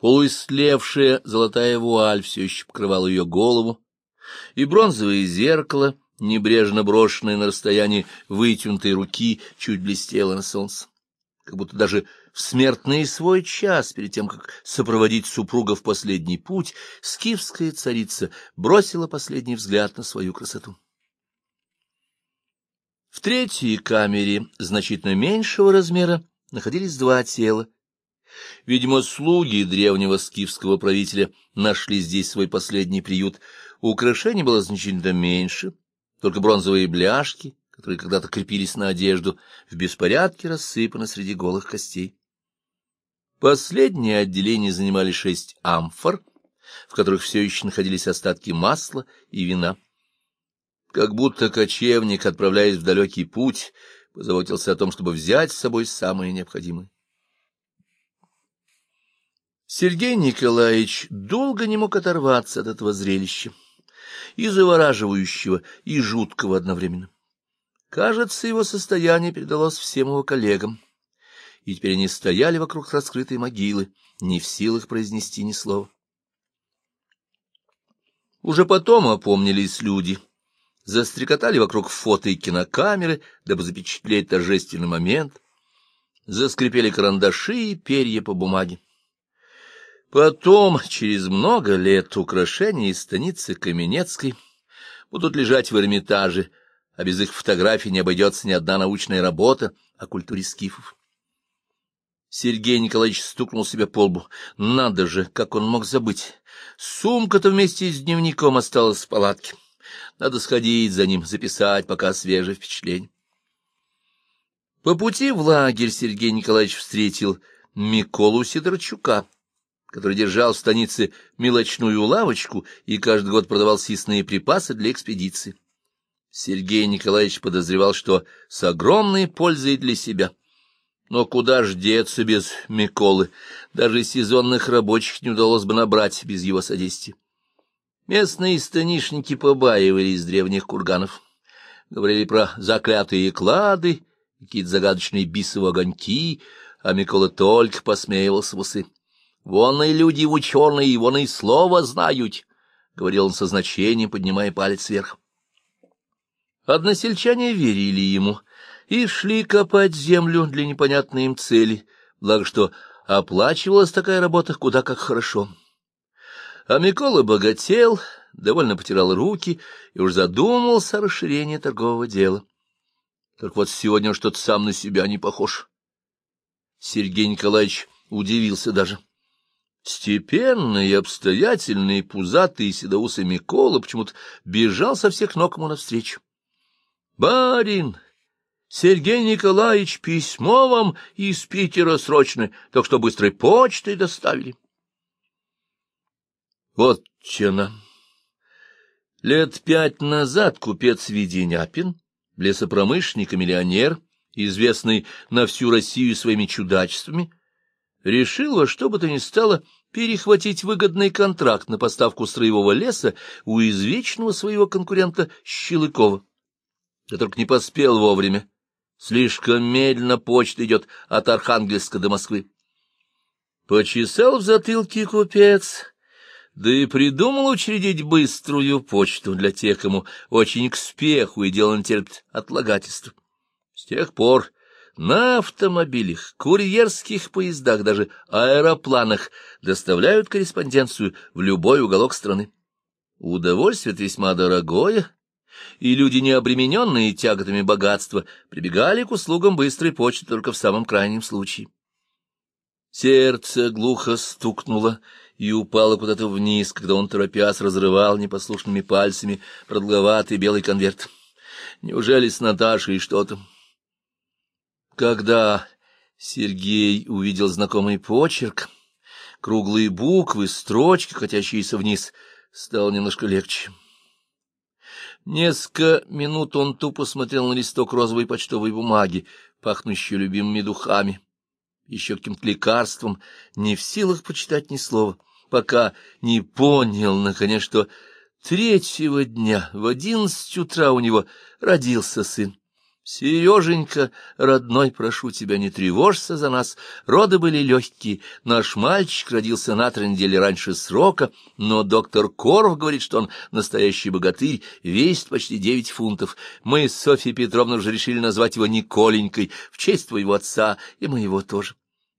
Полуислевшая золотая вуаль все еще покрывала ее голову, и бронзовое зеркало, небрежно брошенное на расстоянии вытянутой руки, чуть блестело на солнце. Как будто даже в смертный свой час, перед тем, как сопроводить супруга в последний путь, скифская царица бросила последний взгляд на свою красоту. В третьей камере, значительно меньшего размера, находились два тела. Видимо, слуги древнего скифского правителя нашли здесь свой последний приют. Украшений было значительно меньше, только бронзовые бляшки, которые когда-то крепились на одежду, в беспорядке рассыпаны среди голых костей. Последнее отделение занимали шесть амфор, в которых все еще находились остатки масла и вина. Как будто кочевник, отправляясь в далекий путь, позаботился о том, чтобы взять с собой самое необходимое. Сергей Николаевич долго не мог оторваться от этого зрелища, и завораживающего, и жуткого одновременно. Кажется, его состояние передалось всем его коллегам и теперь они стояли вокруг раскрытой могилы, не в силах произнести ни слова. Уже потом опомнились люди, застрекотали вокруг фото и кинокамеры, дабы запечатлеть торжественный момент, заскрипели карандаши и перья по бумаге. Потом, через много лет, украшения из станицы Каменецкой будут лежать в Эрмитаже, а без их фотографий не обойдется ни одна научная работа о культуре скифов. Сергей Николаевич стукнул себя по лбу. Надо же, как он мог забыть. Сумка-то вместе с дневником осталась в палатке. Надо сходить за ним, записать пока свежее впечатление. По пути в лагерь Сергей Николаевич встретил Миколу Сидорчука, который держал в станице мелочную лавочку и каждый год продавал съестные припасы для экспедиции. Сергей Николаевич подозревал, что с огромной пользой для себя — но куда ж деться без Миколы? Даже сезонных рабочих не удалось бы набрать без его содействия. Местные станишники побаивались древних курганов. Говорили про заклятые клады, какие-то загадочные бисовые огоньки, а Микола только посмеивался в усы. «Вон и люди ученые, вон и слово знают», — говорил он со значением, поднимая палец вверх. Односельчане верили ему — и шли копать землю для непонятной им цели, благо что оплачивалась такая работа куда как хорошо. А Микола богател, довольно потирал руки и уж задумывался о расширении торгового дела. Только вот сегодня что-то сам на себя не похож. Сергей Николаевич удивился даже. Степенный, обстоятельный, пузатый седоусый Микола почему-то бежал со всех ног ему навстречу. — Барин! Сергей Николаевич, письмо вам из Питера срочно, так что быстрой почтой доставили. Вот чена. Лет пять назад купец Веденяпин, лесопромышленник и миллионер, известный на всю Россию своими чудачествами, решил во что бы то ни стало перехватить выгодный контракт на поставку строевого леса у извечного своего конкурента Щелыкова. Да только не поспел вовремя Слишком медленно почта идет от Архангельска до Москвы. Почесал в затылке купец, да и придумал учредить быструю почту для тех, кому очень к спеху и дело не терпит отлагательств. С тех пор на автомобилях, курьерских поездах, даже аэропланах доставляют корреспонденцию в любой уголок страны. Удовольствие весьма дорогое, и люди, не обремененные тяготами богатства, прибегали к услугам быстрой почты только в самом крайнем случае. Сердце глухо стукнуло и упало куда-то вниз, когда он, торопясь, разрывал непослушными пальцами продолговатый белый конверт. Неужели с Наташей что-то? Когда Сергей увидел знакомый почерк, круглые буквы, строчки, катящиеся вниз, стало немножко легче. Несколько минут он тупо смотрел на листок розовой почтовой бумаги, пахнущей любимыми духами, еще каким-то лекарством, не в силах почитать ни слова, пока не понял, наконец, что третьего дня в одиннадцать утра у него родился сын. Сереженька, родной, прошу тебя, не тревожься за нас. Роды были легкие. Наш мальчик родился на три недели раньше срока, но доктор Коров говорит, что он настоящий богатырь, весит почти девять фунтов. Мы с Софьей Петровной уже решили назвать его Николенькой в честь твоего отца и моего тоже.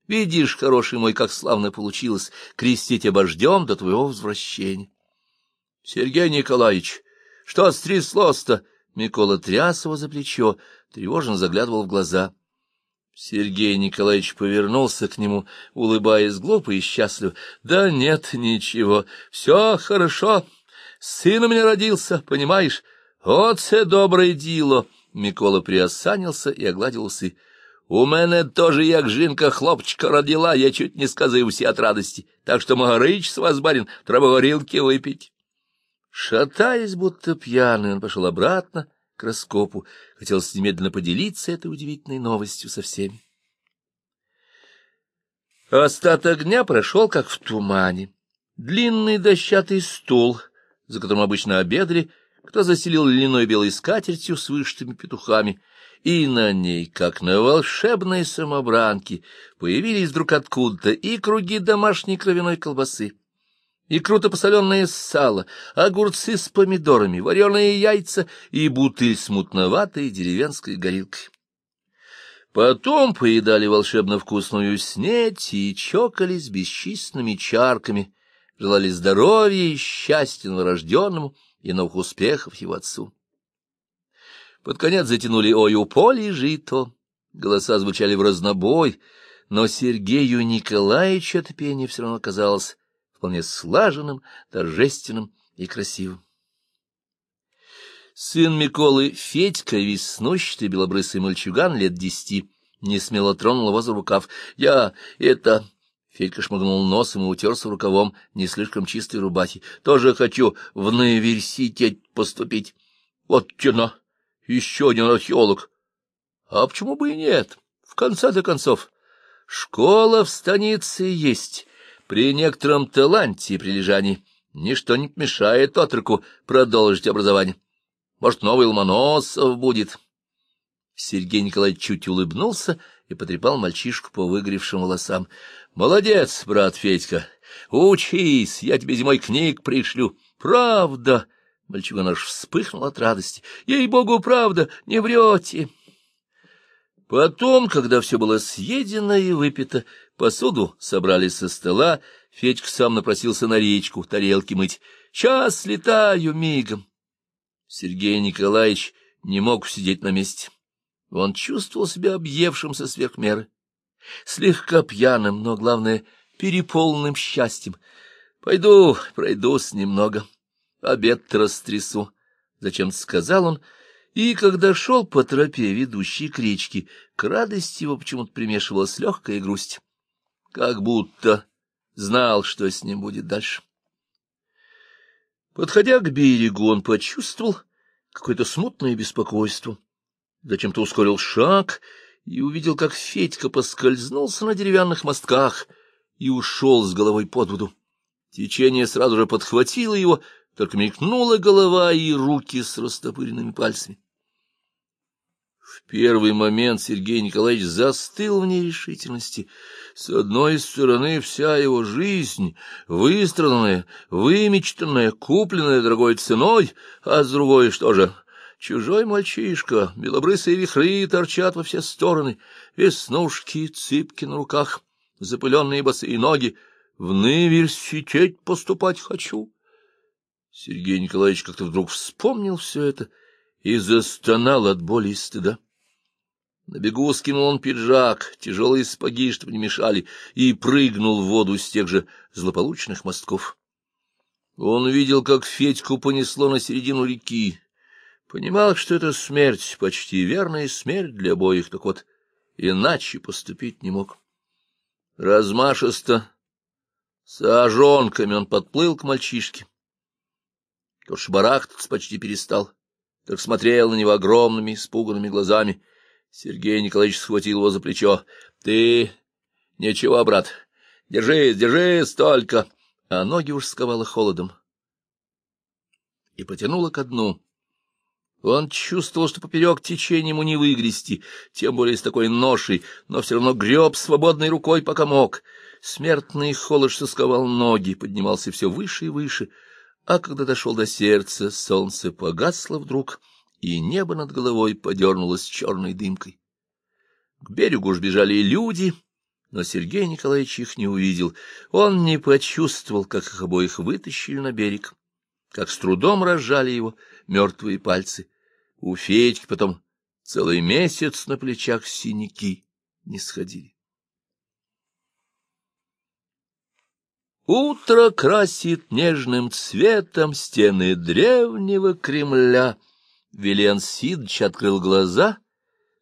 Видишь, хороший мой, как славно получилось, крестить обождем до твоего возвращения. Сергей Николаевич, что стряслось-то? Микола тряс его за плечо, тревожно заглядывал в глаза. Сергей Николаевич повернулся к нему, улыбаясь глупо и счастливо. — Да нет, ничего, все хорошо. Сын у меня родился, понимаешь? Вот це доброе дело. Микола приосанился и огладил усы. У мене тоже, як жінка хлопчика родила, я чуть не сказився от радости. Так что, Магарыч, с вас, барин, треба горілки выпить. Шатаясь, будто пьяный, он пошел обратно к раскопу, хотелось немедленно поделиться этой удивительной новостью со всеми. Остаток дня прошел, как в тумане. Длинный дощатый стол, за которым обычно обедали, кто заселил льняной белой скатертью с вышитыми петухами, и на ней, как на волшебной самобранке, появились вдруг откуда-то и круги домашней кровяной колбасы и круто посоленное сало, огурцы с помидорами, вареные яйца и бутыль с мутноватой деревенской горилкой. Потом поедали волшебно вкусную снеть и чокались бесчисленными чарками, желали здоровья и счастья новорожденному и новых успехов его отцу. Под конец затянули «Ой, у поля жито», голоса звучали в разнобой, но Сергею Николаевичу это пение все равно казалось вполне слаженным, торжественным и красивым. Сын Миколы, Федька, веснущатый белобрысый мальчуган лет десяти, не смело тронул его за рукав. «Я это...» Федька шмыгнул носом и утерся рукавом не слишком чистой рубахи. «Тоже хочу в университет поступить. Вот тяна, еще один археолог. А почему бы и нет? В конце-то концов, школа в станице есть, при некотором таланте и прилежании ничто не мешает отроку продолжить образование. Может, новый Ломоносов будет. Сергей Николаевич чуть улыбнулся и потрепал мальчишку по выгоревшим волосам. — Молодец, брат Федька! Учись, я тебе зимой книг пришлю. Правда! Мальчуган аж вспыхнул от радости. — Ей-богу, правда, не врете! Потом, когда все было съедено и выпито, Посуду собрали со стола, Федька сам напросился на речку тарелки мыть. «Сейчас летаю мигом!» Сергей Николаевич не мог сидеть на месте. Он чувствовал себя объевшимся сверх меры, слегка пьяным, но, главное, переполненным счастьем. «Пойду пройдусь немного, обед растрясу», — зачем-то сказал он, и, когда шел по тропе, ведущей к речке, к радости его почему-то примешивалась легкая грусть как будто знал, что с ним будет дальше. Подходя к берегу, он почувствовал какое-то смутное беспокойство. Зачем-то ускорил шаг и увидел, как Федька поскользнулся на деревянных мостках и ушел с головой под воду. Течение сразу же подхватило его, только мелькнула голова и руки с растопыренными пальцами. В первый момент Сергей Николаевич застыл в нерешительности. С одной стороны, вся его жизнь, выстраданная, вымечтанная, купленная дорогой ценой, а с другой, что же, чужой мальчишка, белобрысые вихры торчат во все стороны, веснушки, цыпки на руках, запыленные босые ноги. В университет поступать хочу. Сергей Николаевич как-то вдруг вспомнил все это — и застонал от боли и стыда. На бегу скинул он пиджак, тяжелые сапоги, чтобы не мешали, и прыгнул в воду с тех же злополучных мостков. Он видел, как Федьку понесло на середину реки, понимал, что это смерть, почти верная смерть для обоих, так вот, иначе поступить не мог. Размашисто, с ожонками он подплыл к мальчишке. Тот шбарахтаться почти перестал так смотрел на него огромными, испуганными глазами. Сергей Николаевич схватил его за плечо. — Ты... Ничего, брат, держись, держись только. А ноги уж сковало холодом. И потянуло ко дну. Он чувствовал, что поперек течения ему не выгрести, тем более с такой ношей, но все равно греб свободной рукой, пока мог. Смертный холод, что сковал ноги, поднимался все выше и выше, а когда дошел до сердца, солнце погасло вдруг, и небо над головой подернулось черной дымкой. К берегу уж бежали люди, но Сергей Николаевич их не увидел. Он не почувствовал, как их обоих вытащили на берег, как с трудом разжали его мертвые пальцы. У Федьки потом целый месяц на плечах синяки не сходили. Утро красит нежным цветом стены древнего Кремля. Вилен Сидыч открыл глаза,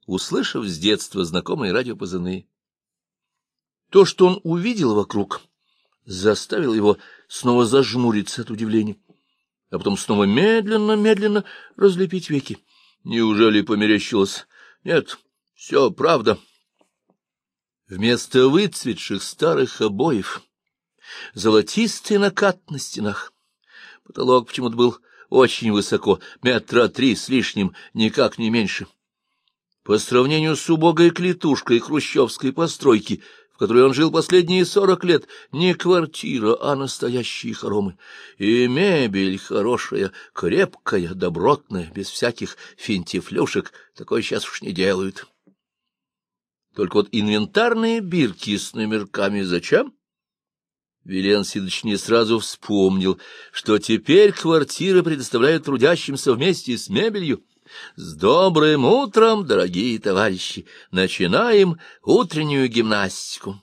услышав с детства знакомые радиопозывные. То, что он увидел вокруг, заставило его снова зажмуриться от удивления, а потом снова медленно-медленно разлепить веки. Неужели померещилось? Нет, все правда. Вместо выцветших старых обоев золотистый накат на стенах. Потолок почему-то был очень высоко, метра три с лишним, никак не меньше. По сравнению с убогой клетушкой хрущевской постройки, в которой он жил последние сорок лет, не квартира, а настоящие хоромы. И мебель хорошая, крепкая, добротная, без всяких финтифлюшек, такой сейчас уж не делают. Только вот инвентарные бирки с номерками зачем? Вилен Сидыч не сразу вспомнил, что теперь квартиры предоставляют трудящимся вместе с мебелью. С добрым утром, дорогие товарищи! Начинаем утреннюю гимнастику.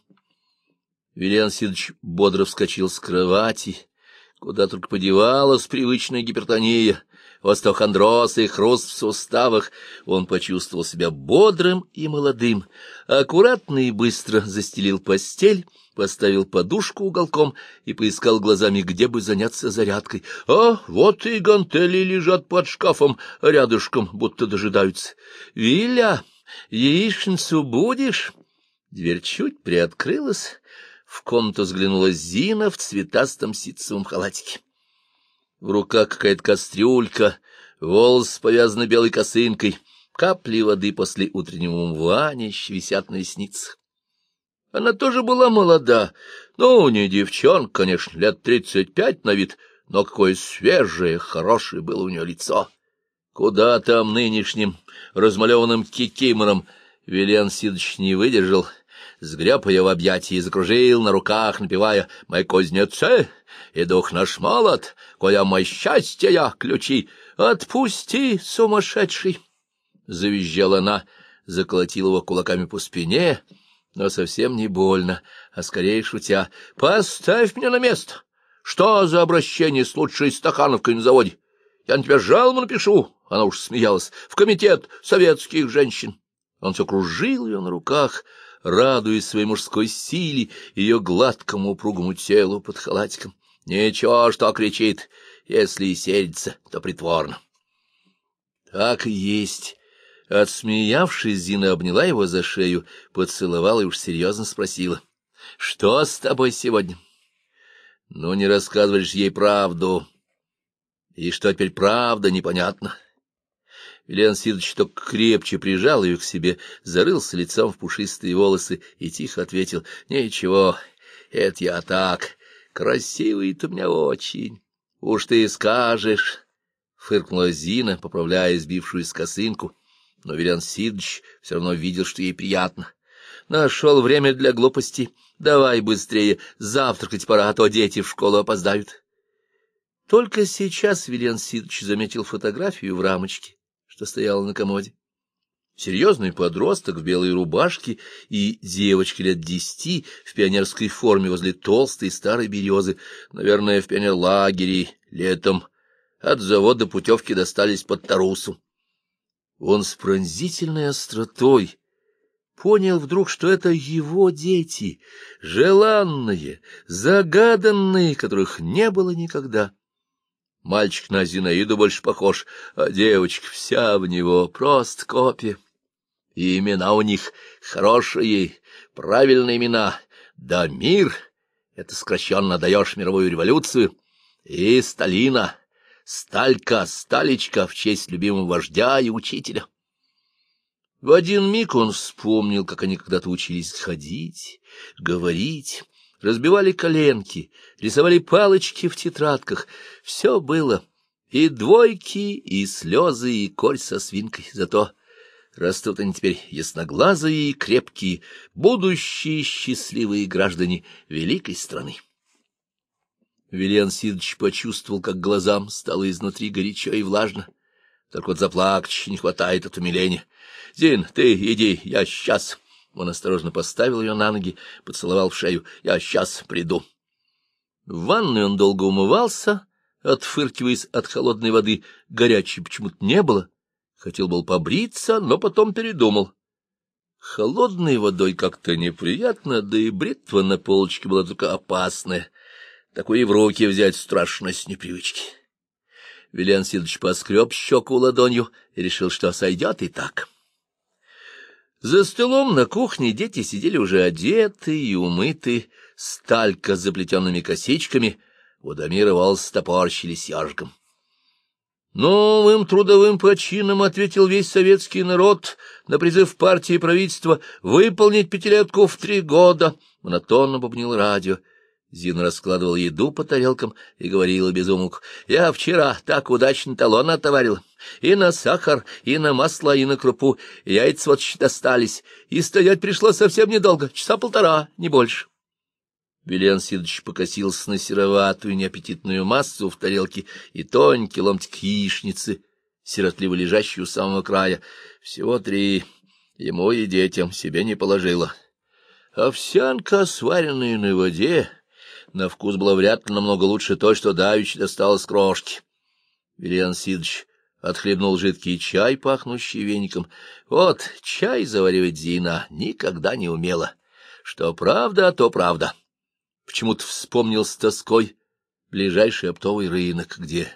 Вилен Сидыч бодро вскочил с кровати, куда только подевалась привычная гипертония, остеохондроз и хруст в суставах. Он почувствовал себя бодрым и молодым, аккуратно и быстро застелил постель, поставил подушку уголком и поискал глазами, где бы заняться зарядкой. А вот и гантели лежат под шкафом, рядышком, будто дожидаются. «Виля, яичницу будешь?» Дверь чуть приоткрылась. В комнату взглянула Зина в цветастом ситцевом халатике. В руках какая-то кастрюлька, волос повязаны белой косынкой, капли воды после утреннего умывания висят на ресницах. Она тоже была молода, ну, не девчонка, конечно, лет тридцать пять на вид, но какое свежее, хорошее было у нее лицо. Куда там нынешним размалеванным кикимором Вилен Сидыч не выдержал, сгреб ее в объятия и закружил на руках, напевая «Мы кузнецы, и дух наш молод, коля мой счастье я, ключи, отпусти, сумасшедший!» Завизжала она, заколотила его кулаками по спине — но совсем не больно, а скорее шутя. «Поставь меня на место! Что за обращение с лучшей стакановкой на заводе? Я на тебя жалобу напишу!» Она уж смеялась. «В комитет советских женщин!» Он все кружил ее на руках, радуясь своей мужской силе, ее гладкому упругому телу под халатиком. Ничего, что кричит, если и сердится, то притворно. Так и есть. Отсмеявшись, Зина обняла его за шею, поцеловала и уж серьезно спросила. — Что с тобой сегодня? — Ну, не рассказываешь ей правду. И что теперь правда, непонятно. Ильян Сидович только крепче прижал ее к себе, зарылся лицом в пушистые волосы и тихо ответил. — Ничего, это я так. Красивый ты меня очень. Уж ты скажешь, — фыркнула Зина, поправляя сбившую с косынку но Вилян Сидыч все равно видел, что ей приятно. Нашел время для глупости. Давай быстрее, завтракать пора, а то дети в школу опоздают. Только сейчас Вилян Сидыч заметил фотографию в рамочке, что стояла на комоде. Серьезный подросток в белой рубашке и девочка лет десяти в пионерской форме возле толстой старой березы, наверное, в пионерлагере летом. От завода путевки достались под Тарусу. Он с пронзительной остротой понял вдруг, что это его дети, желанные, загаданные, которых не было никогда. Мальчик на Зинаиду больше похож, а девочка вся в него, просто копия. И имена у них хорошие, правильные имена. Да мир — это сокращенно даешь мировую революцию, и Сталина — Сталька, Сталечка в честь любимого вождя и учителя. В один миг он вспомнил, как они когда-то учились ходить, говорить, разбивали коленки, рисовали палочки в тетрадках. Все было. И двойки, и слезы, и корь со свинкой. Зато растут они теперь ясноглазые и крепкие, будущие счастливые граждане великой страны. Вильян Сидович почувствовал, как глазам стало изнутри горячо и влажно. Только вот заплакать не хватает от умиления. — Зин, ты иди, я сейчас. Он осторожно поставил ее на ноги, поцеловал в шею. — Я сейчас приду. В ванной он долго умывался, отфыркиваясь от холодной воды. Горячей почему-то не было. Хотел был побриться, но потом передумал. Холодной водой как-то неприятно, да и бритва на полочке была только опасная. Такое в руки взять страшно с непривычки. Вильян Сидович поскреб щеку ладонью и решил, что сойдет и так. За столом на кухне дети сидели уже одетые и умытые, сталька с заплетенными косичками, Водомир и Волс топорщились яжком. Новым трудовым почином ответил весь советский народ на призыв партии и правительства выполнить пятилетку в три года, — монотонно бубнил радио. Зина раскладывала еду по тарелкам и говорила без Я вчера так удачно талон отоварил. И на сахар, и на масло, и на крупу. Яйца вот достались. И стоять пришлось совсем недолго, часа полтора, не больше. Вильян Сидович покосился на сероватую неаппетитную массу в тарелке и тонкий ломтик яичницы, сиротливо лежащий у самого края. Всего три. Ему и детям себе не положила. Овсянка, сваренная на воде, на вкус была вряд ли намного лучше той, что давич досталось крошки. Вильян Сидович отхлебнул жидкий чай, пахнущий веником. Вот, чай заваривать Зина никогда не умела. Что правда, то правда. Почему-то вспомнил с тоской ближайший оптовый рынок, где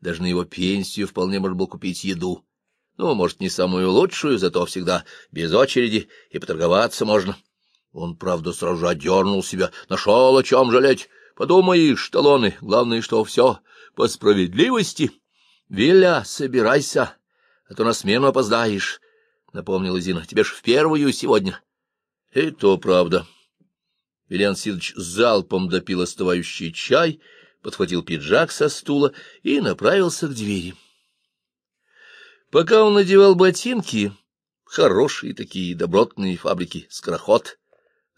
даже на его пенсию вполне можно было купить еду. Ну, может, не самую лучшую, зато всегда без очереди, и поторговаться можно. Он, правда, сразу же одернул себя, нашел о чем жалеть. Подумаешь, талоны, главное, что все по справедливости. Виля, собирайся, а то на смену опоздаешь, — напомнила Зина. Тебе ж в первую сегодня. И то правда. Ильян Сидович залпом допил остывающий чай, подхватил пиджак со стула и направился к двери. Пока он надевал ботинки, хорошие такие добротные фабрики, скороход,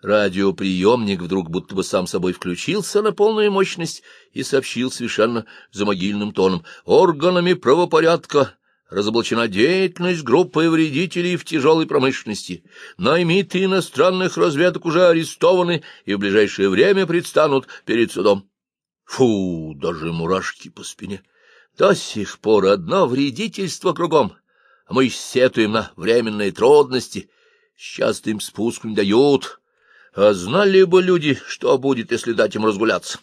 радиоприемник вдруг будто бы сам собой включился на полную мощность и сообщил совершенно замогильным тоном «Органами правопорядка разоблачена деятельность группы вредителей в тяжелой промышленности. Наймиты иностранных разведок уже арестованы и в ближайшее время предстанут перед судом. Фу, даже мурашки по спине. До сих пор одно вредительство кругом, а мы сетуем на временные трудности. Сейчас им спуск не дают. А знали бы люди, что будет, если дать им разгуляться.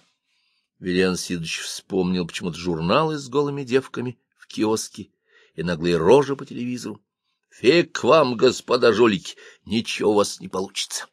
Вильян Сидович вспомнил почему-то журналы с голыми девками в киоске и наглые рожи по телевизору. Фиг вам, господа жулики, ничего у вас не получится.